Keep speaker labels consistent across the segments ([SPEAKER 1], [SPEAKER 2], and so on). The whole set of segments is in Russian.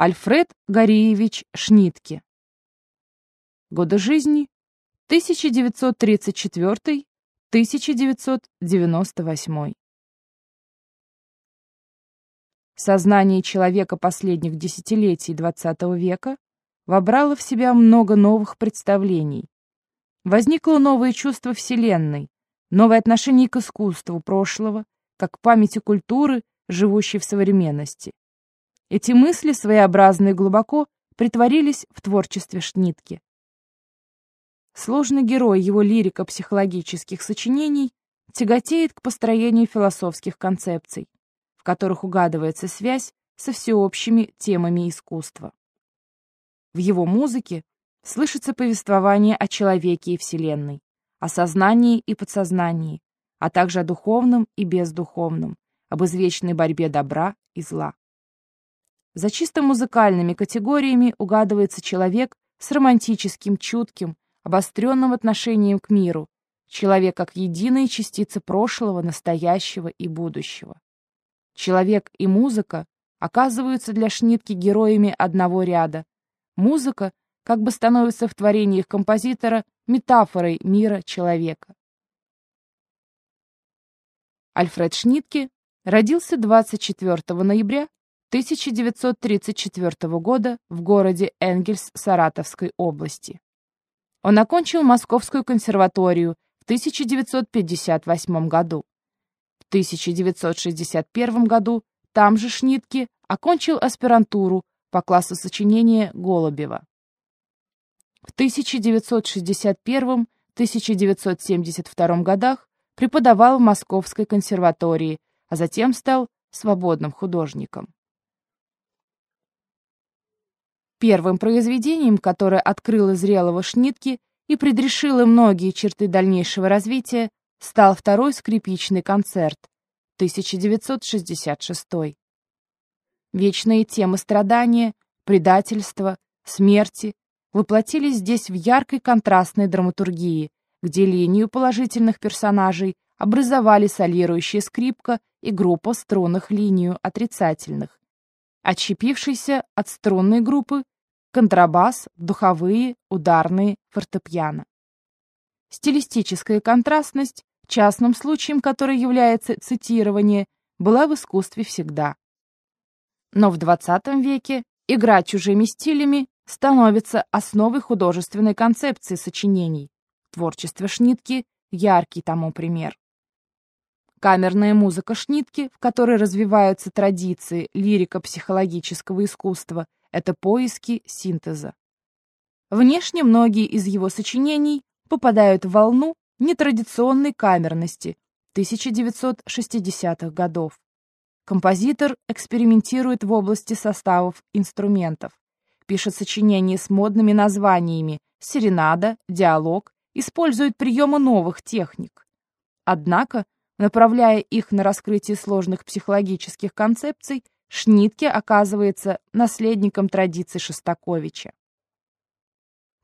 [SPEAKER 1] Альфред Гореевич Шнитке. Годы жизни 1934-1998. Сознание человека последних десятилетий XX века вобрало в себя много новых представлений. Возникло новое чувство Вселенной, новое отношение к искусству прошлого, как к памяти культуры, живущей в современности. Эти мысли, своеобразные и глубоко, притворились в творчестве Шнитке. Сложный герой его лирико-психологических сочинений тяготеет к построению философских концепций, в которых угадывается связь со всеобщими темами искусства. В его музыке слышится повествование о человеке и Вселенной, о сознании и подсознании, а также о духовном и бездуховном, об извечной борьбе добра и зла. За чисто музыкальными категориями угадывается человек с романтическим, чутким, обостренным отношением к миру, человек как единая частица прошлого, настоящего и будущего. Человек и музыка оказываются для Шнитки героями одного ряда. Музыка как бы становится в творениях композитора метафорой мира человека. Альфред Шнитке родился 24 ноября 1934 года в городе Энгельс Саратовской области. Он окончил Московскую консерваторию в 1958 году. В 1961 году там же Шнитке окончил аспирантуру по классу сочинения Голубева. В 1961-1972 годах преподавал в Московской консерватории, а затем стал свободным художником. Первым произведением, которое открыло зрелого Шнитки и предрешило многие черты дальнейшего развития, стал второй скрипичный концерт, 1966. Вечные темы страдания, предательства, смерти воплотились здесь в яркой контрастной драматургии, где линию положительных персонажей образовали солирующая скрипка и группа струнных линию отрицательных, отщепившийся от струнной группы, контрабас, духовые, ударные, фортепиано. Стилистическая контрастность, частным случаем которой является цитирование, была в искусстве всегда. Но в XX веке игра чужими стилями становится основой художественной концепции сочинений. Творчество Шнитки – яркий тому пример. Камерная музыка Шнитки, в которой развиваются традиции лирико-психологического искусства, это поиски синтеза. Внешне многие из его сочинений попадают в волну нетрадиционной камерности 1960-х годов. Композитор экспериментирует в области составов инструментов, пишет сочинения с модными названиями «серенада», «диалог», использует приемы новых техник. Однако Направляя их на раскрытие сложных психологических концепций, Шнитке оказывается наследником традиций Шостаковича.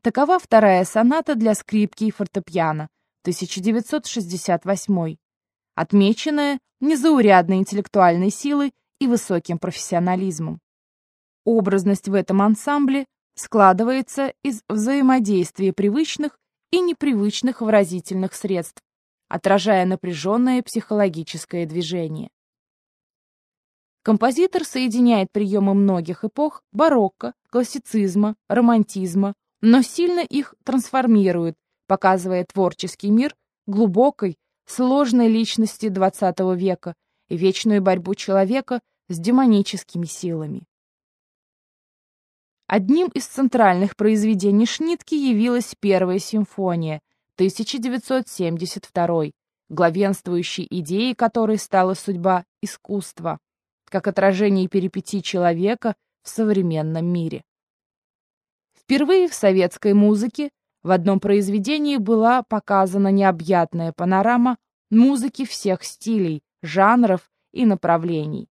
[SPEAKER 1] Такова вторая соната для скрипки и фортепиано, 1968, отмеченная незаурядной интеллектуальной силой и высоким профессионализмом. Образность в этом ансамбле складывается из взаимодействия привычных и непривычных выразительных средств, отражая напряженное психологическое движение. Композитор соединяет приемы многих эпох барокко, классицизма, романтизма, но сильно их трансформирует, показывая творческий мир глубокой, сложной личности XX века и вечную борьбу человека с демоническими силами. Одним из центральных произведений Шнитки явилась первая симфония, 1972, главенствующей идеей которой стала судьба искусства, как отражение перипетий человека в современном мире. Впервые в советской музыке в одном произведении была показана необъятная панорама музыки всех стилей, жанров и направлений.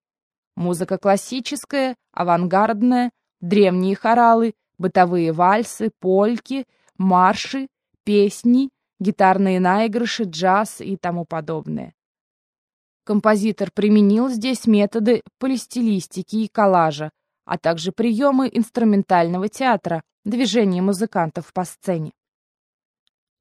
[SPEAKER 1] Музыка классическая, авангардная, древние хоралы, бытовые вальсы, польки, марши, песни, гитарные наигрыши, джаз и тому подобное. Композитор применил здесь методы полистилистики и коллажа, а также приемы инструментального театра, движение музыкантов по сцене.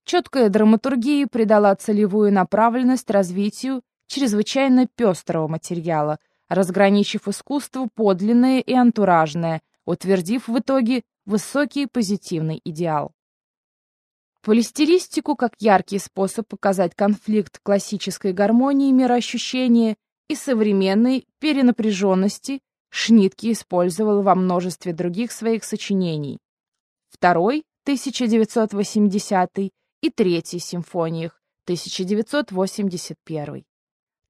[SPEAKER 1] Четкая драматургия придала целевую направленность развитию чрезвычайно пестрого материала, разграничив искусство подлинное и антуражное, утвердив в итоге высокий позитивный идеал. Полистилистику как яркий способ показать конфликт классической гармонии мироощущения и современной перенапряженности Шнитке использовал во множестве других своих сочинений. Второй, 1980 и третий симфониях, 1981.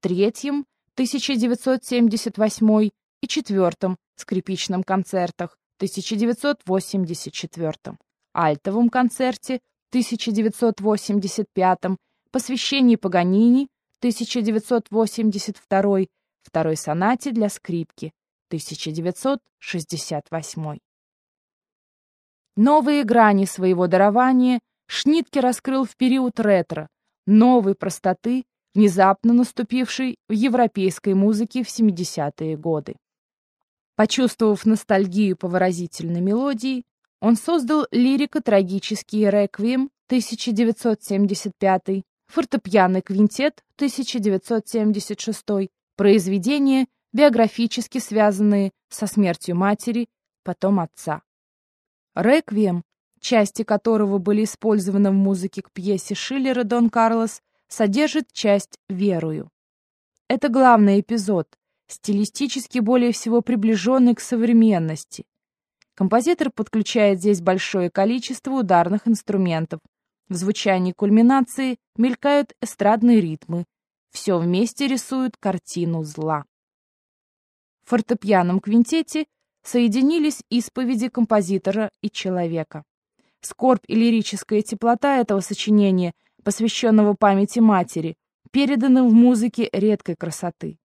[SPEAKER 1] Третьем, 1978 и четвертом скрипичном концертах, 1984. Альтовом концерте 1985, посвящении Паганини 1982, второй сонате для скрипки 1968. Новые грани своего дарования Шнитке раскрыл в период ретро, новой простоты, внезапно наступившей в европейской музыке в 70-е годы. Почувствовав ностальгию по выразительной мелодии, он создал лирико-трагический реквием 1975, фортепианный квинтет 1976, произведения, биографически связанные со смертью матери, потом отца. Реквием, части которого были использованы в музыке к пьесе Шиллера «Дон Карлос», содержит часть «Верую». Это главный эпизод, стилистически более всего приближенный к современности, Композитор подключает здесь большое количество ударных инструментов. В звучании кульминации мелькают эстрадные ритмы. Все вместе рисует картину зла. В фортепианном квинтете соединились исповеди композитора и человека. Скорбь и лирическая теплота этого сочинения, посвященного памяти матери, переданы в музыке редкой красоты.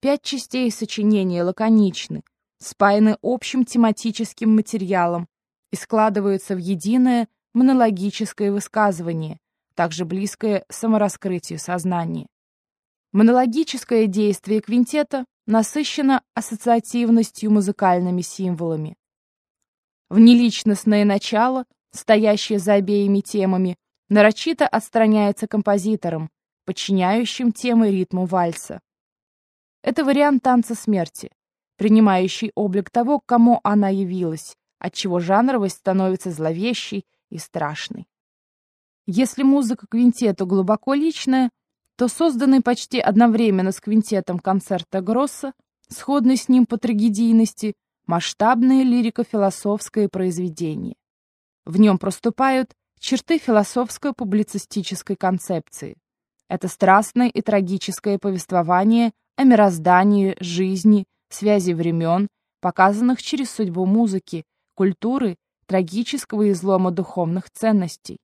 [SPEAKER 1] Пять частей сочинения лаконичны, спаяны общим тематическим материалом и складываются в единое монологическое высказывание, также близкое самораскрытию сознания. Монологическое действие квинтета насыщено ассоциативностью музыкальными символами. Внеличностное начало, стоящее за обеими темами, нарочито отстраняется композитором, подчиняющим темы ритму вальса. Это вариант танца смерти принимающий облик того, к кому она явилась, отчего жанровость становится зловещей и страшной. Если музыка квинтету глубоко личная, то созданный почти одновременно с квинтетом концерта Гросса, сходный с ним по трагедийности, масштабное лирико-философское произведение. В нем проступают черты философско-публицистической концепции. Это страстное и трагическое повествование о мироздании, жизни, связи времен, показанных через судьбу музыки, культуры, трагического излома духовных ценностей.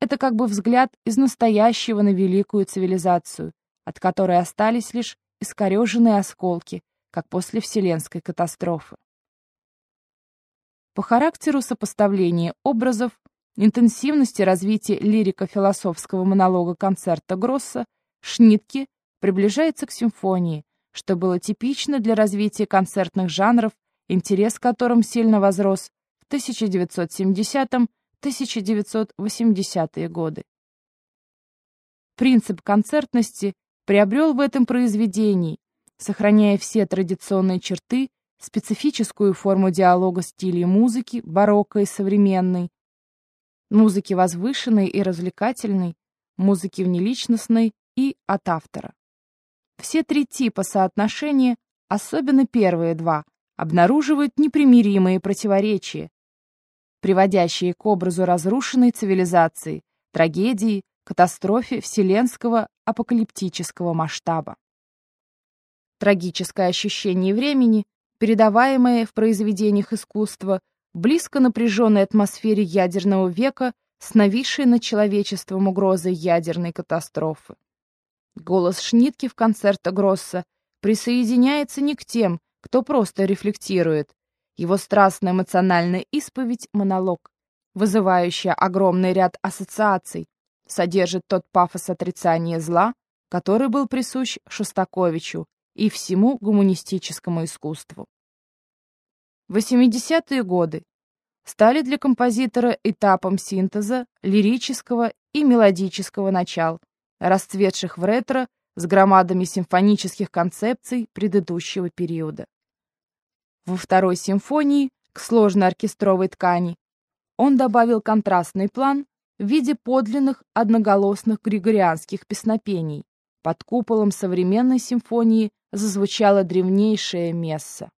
[SPEAKER 1] Это как бы взгляд из настоящего на великую цивилизацию, от которой остались лишь искореженные осколки, как после Вселенской катастрофы. По характеру сопоставления образов, интенсивности развития лирико-философского монолога концерта Гросса, Шнитке приближается к симфонии, что было типично для развития концертных жанров, интерес к которым сильно возрос в 1970-1980-е годы. Принцип концертности приобрел в этом произведении, сохраняя все традиционные черты, специфическую форму диалога стилей музыки, барокко и современной, музыки возвышенной и развлекательной, музыки внеличностной и от автора. Все три типа соотношения, особенно первые два, обнаруживают непримиримые противоречия, приводящие к образу разрушенной цивилизации, трагедии, катастрофе вселенского апокалиптического масштаба. Трагическое ощущение времени, передаваемое в произведениях искусства, близко напряженной атмосфере ядерного века с нависшей над человечеством угрозой ядерной катастрофы. Голос Шнитки в концерте Гросса присоединяется не к тем, кто просто рефлектирует. Его страстная эмоциональная исповедь — монолог, вызывающая огромный ряд ассоциаций, содержит тот пафос отрицания зла, который был присущ Шостаковичу и всему гуманистическому искусству. 80-е годы стали для композитора этапом синтеза лирического и мелодического начал, расцветших в ретро с громадами симфонических концепций предыдущего периода. Во второй симфонии к сложной оркестровой ткани он добавил контрастный план в виде подлинных одноголосных григорианских песнопений. Под куполом современной симфонии зазвучала древнейшая месса.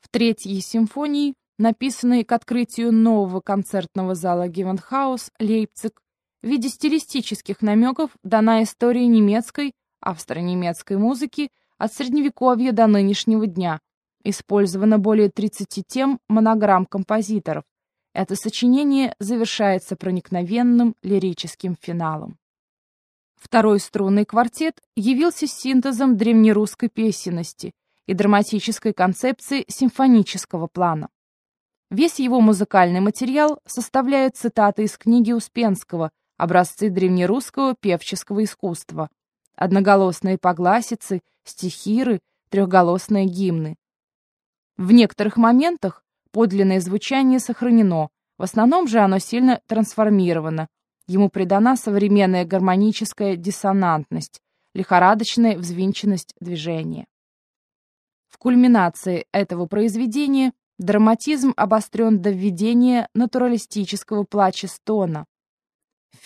[SPEAKER 1] В третьей симфонии, написанной к открытию нового концертного зала Гевенхаус, Лейпциг, в виде стилистических намеков дана история немецкой, австро-немецкой музыки от Средневековья до нынешнего дня. Использовано более 30 тем монограмм композиторов. Это сочинение завершается проникновенным лирическим финалом. Второй струнный квартет явился синтезом древнерусской песенности и драматической концепции симфонического плана. Весь его музыкальный материал составляет цитаты из книги Успенского «Образцы древнерусского певческого искусства», одноголосные погласицы, стихиры, трехголосные гимны. В некоторых моментах Подлинное звучание сохранено, в основном же оно сильно трансформировано. Ему придана современная гармоническая диссонантность, лихорадочная взвинченность движения. В кульминации этого произведения драматизм обострен до введения натуралистического плача стона.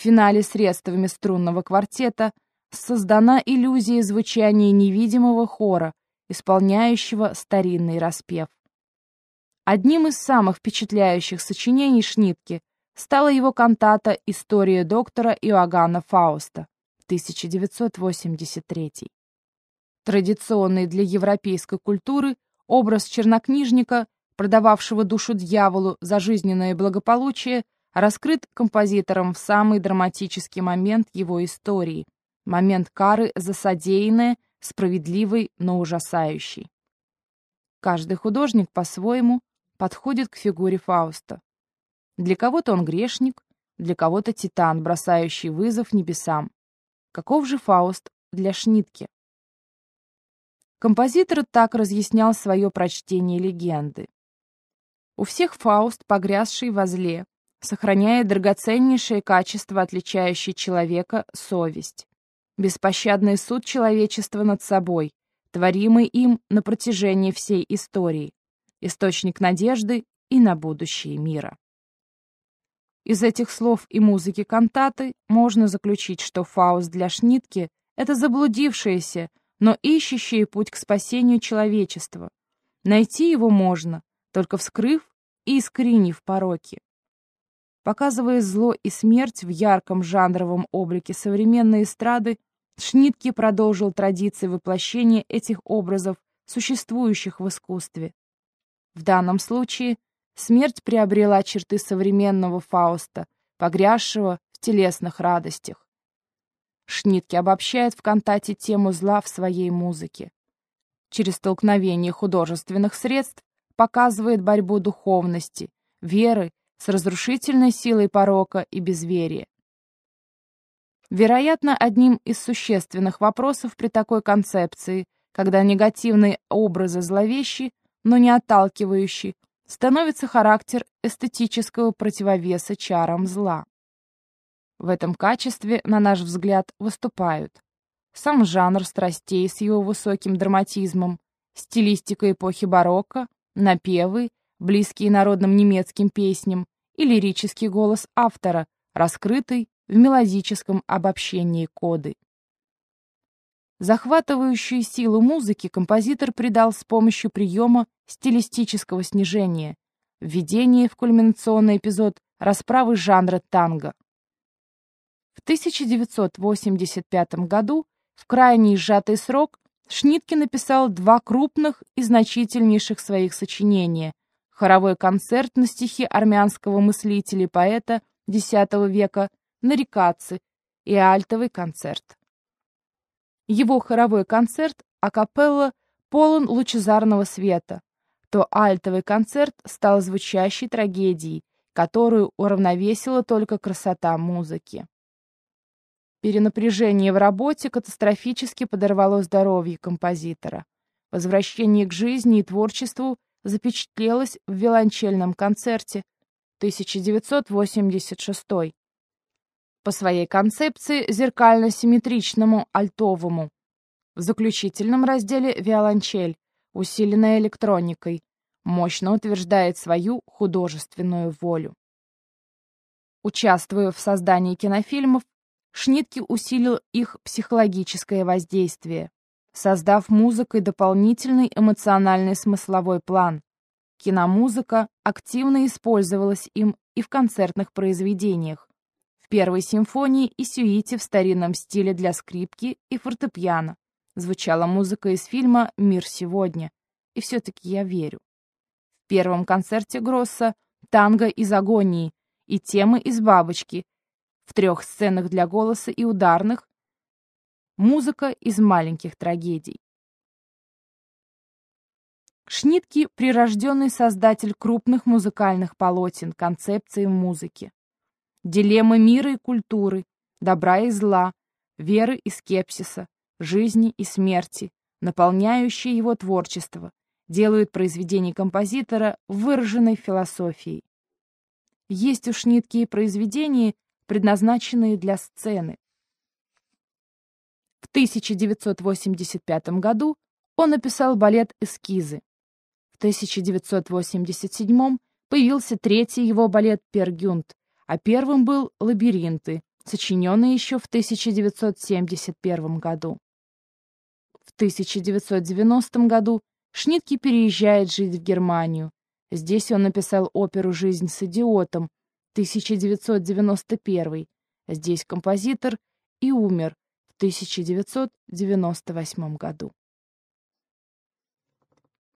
[SPEAKER 1] В финале средствами струнного квартета создана иллюзия звучания невидимого хора, исполняющего старинный распев. Одним из самых впечатляющих сочинений Шнитке стала его кантата «История доктора Иоганна Фауста» 1983. Традиционный для европейской культуры образ чернокнижника, продававшего душу дьяволу за жизненное благополучие, раскрыт композитором в самый драматический момент его истории, момент кары за содеянное, справедливый, но ужасающий. Каждый художник по-своему подходит к фигуре Фауста. Для кого-то он грешник, для кого-то титан, бросающий вызов небесам. Каков же Фауст для Шнитке? Композитор так разъяснял свое прочтение легенды. У всех Фауст, погрязший во зле, сохраняет драгоценнейшее качество, отличающее человека — совесть. Беспощадный суд человечества над собой, творимый им на протяжении всей истории источник надежды и на будущее мира. Из этих слов и музыки кантаты можно заключить, что Фауст для Шнитке — это заблудившееся, но ищущее путь к спасению человечества. Найти его можно, только вскрыв и искоренив пороки. Показывая зло и смерть в ярком жанровом облике современной эстрады, Шнитке продолжил традиции воплощения этих образов, существующих в искусстве. В данном случае смерть приобрела черты современного Фауста, погрязшего в телесных радостях. Шнитке обобщает в кантате тему зла в своей музыке. Через столкновение художественных средств показывает борьбу духовности, веры с разрушительной силой порока и безверия. Вероятно, одним из существенных вопросов при такой концепции, когда негативные образы зловещи, но не отталкивающий, становится характер эстетического противовеса чарам зла. В этом качестве, на наш взгляд, выступают сам жанр страстей с его высоким драматизмом, стилистика эпохи барокко, напевы, близкие народным немецким песням и лирический голос автора, раскрытый в мелодическом обобщении коды. Захватывающую силу музыки композитор придал с помощью приема стилистического снижения, введение в кульминационный эпизод расправы жанра танго. В 1985 году, в крайне сжатый срок, Шнитке написал два крупных и значительнейших своих сочинения «Хоровой концерт на стихи армянского мыслителя и поэта X века» «Нарикацы» и «Альтовый концерт». Его хоровой концерт акапелла полон лучезарного света, то альтовый концерт стал звучащей трагедией, которую уравновесила только красота музыки. Перенапряжение в работе катастрофически подорвало здоровье композитора. Возвращение к жизни и творчеству запечатлелась в виолончельном концерте 1986 по своей концепции зеркально-симметричному альтовому. В заключительном разделе виолончель, усиленная электроникой, мощно утверждает свою художественную волю. Участвуя в создании кинофильмов, Шнитке усилил их психологическое воздействие, создав музыкой дополнительный эмоциональный смысловой план. Киномузыка активно использовалась им и в концертных произведениях, в первой симфонии и сюите в старинном стиле для скрипки и фортепиано. Звучала музыка из фильма «Мир сегодня», и все-таки я верю. В первом концерте Гросса танго из агонии и темы из «Бабочки», в трех сценах для голоса и ударных, музыка из маленьких трагедий. Шнитки – прирожденный создатель крупных музыкальных полотен, концепции в музыке. Дилеммы мира и культуры, добра и зла, веры и скепсиса, жизни и смерти, наполняющие его творчество, делают произведение композитора выраженной философией. Есть уж нитки и произведения, предназначенные для сцены. В 1985 году он написал балет «Эскизы». В 1987 появился третий его балет «Пергюнт», а первым был «Лабиринты», сочиненный еще в 1971 году. В 1990 году Шнитке переезжает жить в Германию. Здесь он написал оперу «Жизнь с идиотом» 1991. Здесь композитор и умер 1998 году.